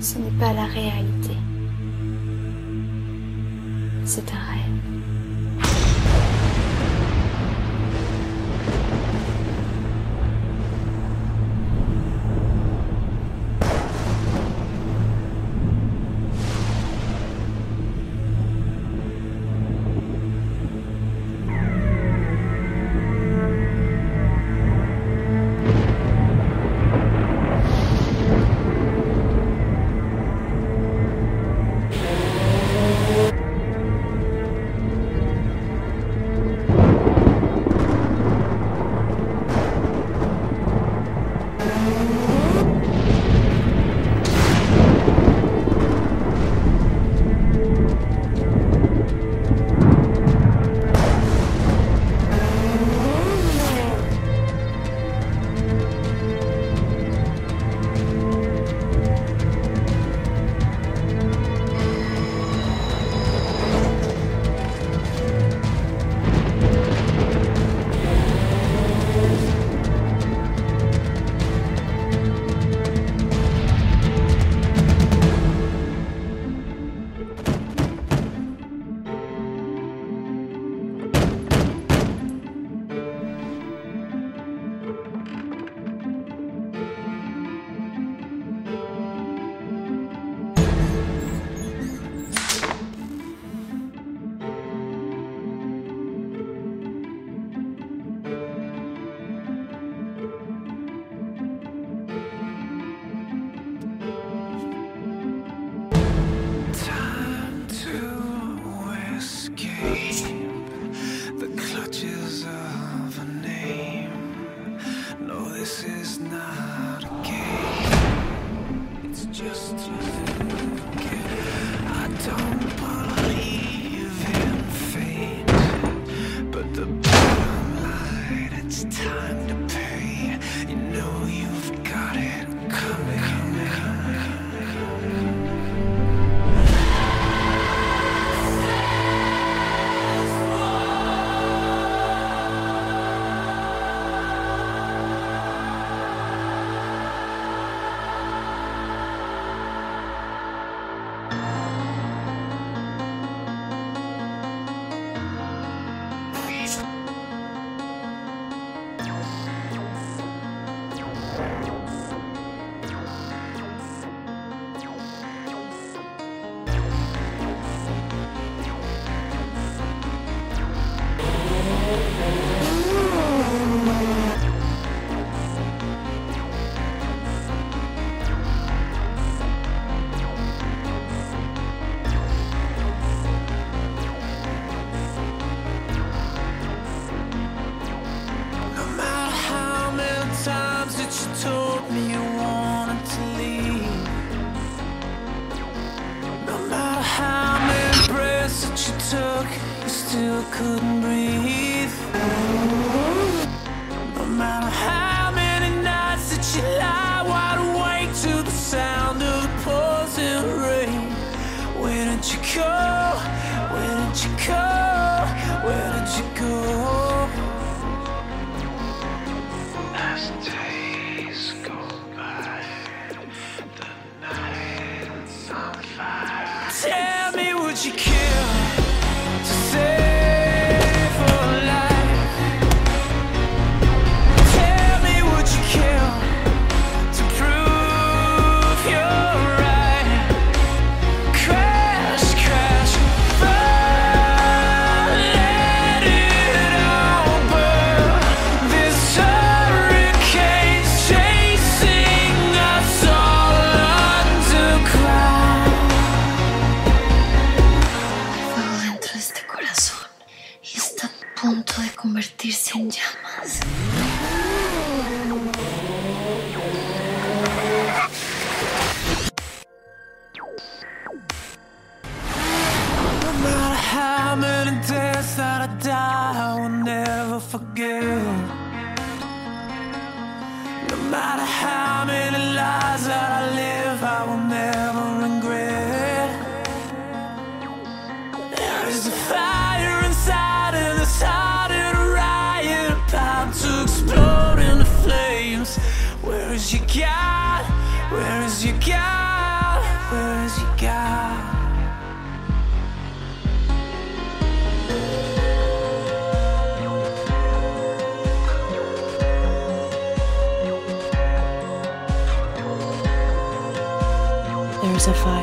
ce n'est pas la réalité. C'est un rêve. It's time. still couldn't breathe. No matter how many nights that you lie wide awake to the sound of the pouring rain. Where did you go? Where did you go? Where did you go? Last is your God? Where is your God? Where is your God? There's a fire.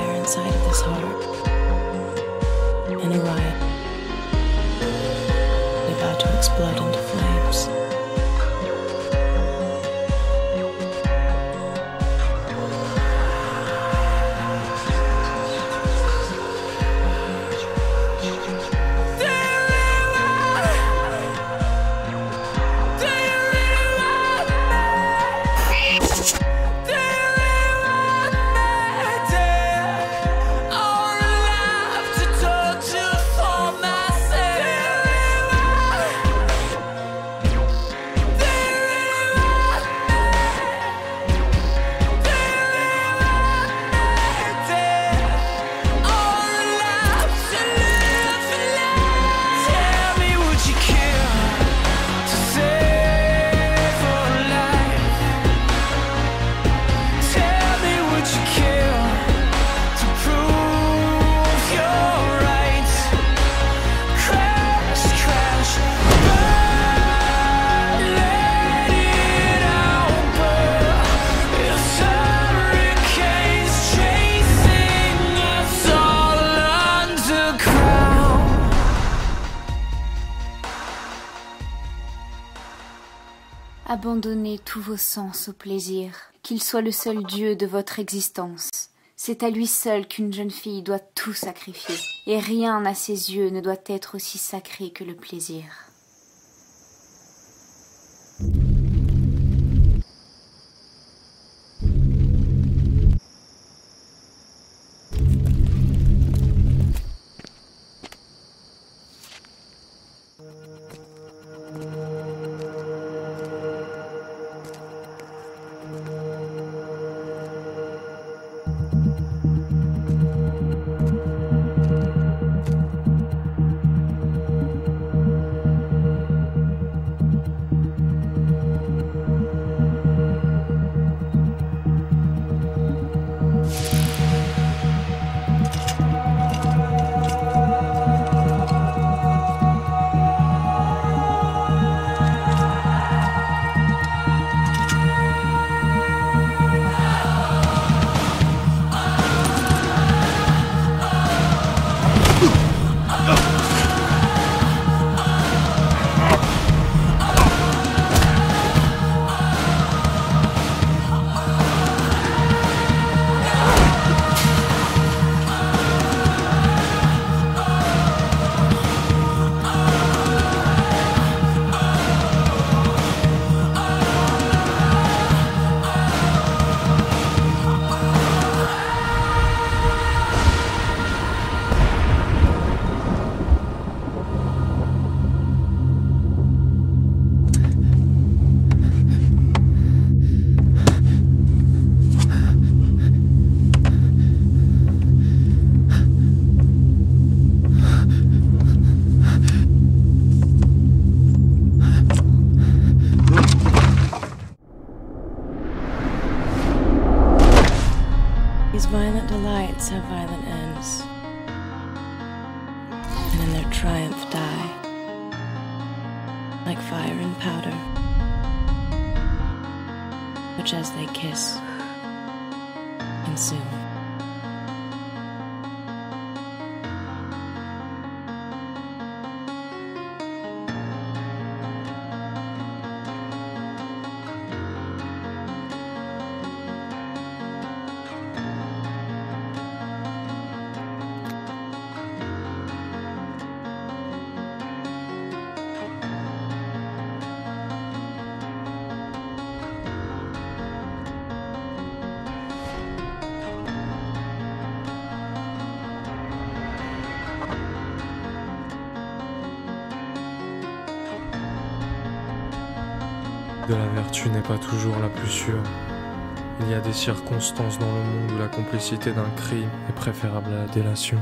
Abandonnez tous vos sens au plaisir, qu'il soit le seul Dieu de votre existence. C'est à lui seul qu'une jeune fille doit tout sacrifier, et rien à ses yeux ne doit être aussi sacré que le plaisir. These as they kiss, de la vertu n'est pas toujours la plus sûre. Il y a des circonstances dans le monde où la complicité d'un crime est préférable à la délation.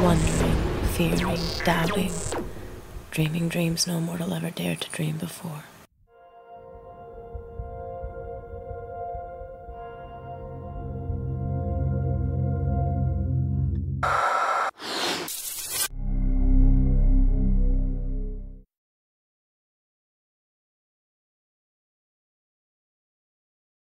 Wondering, fearing, doubting, dreaming dreams no mortal ever dared to dream before.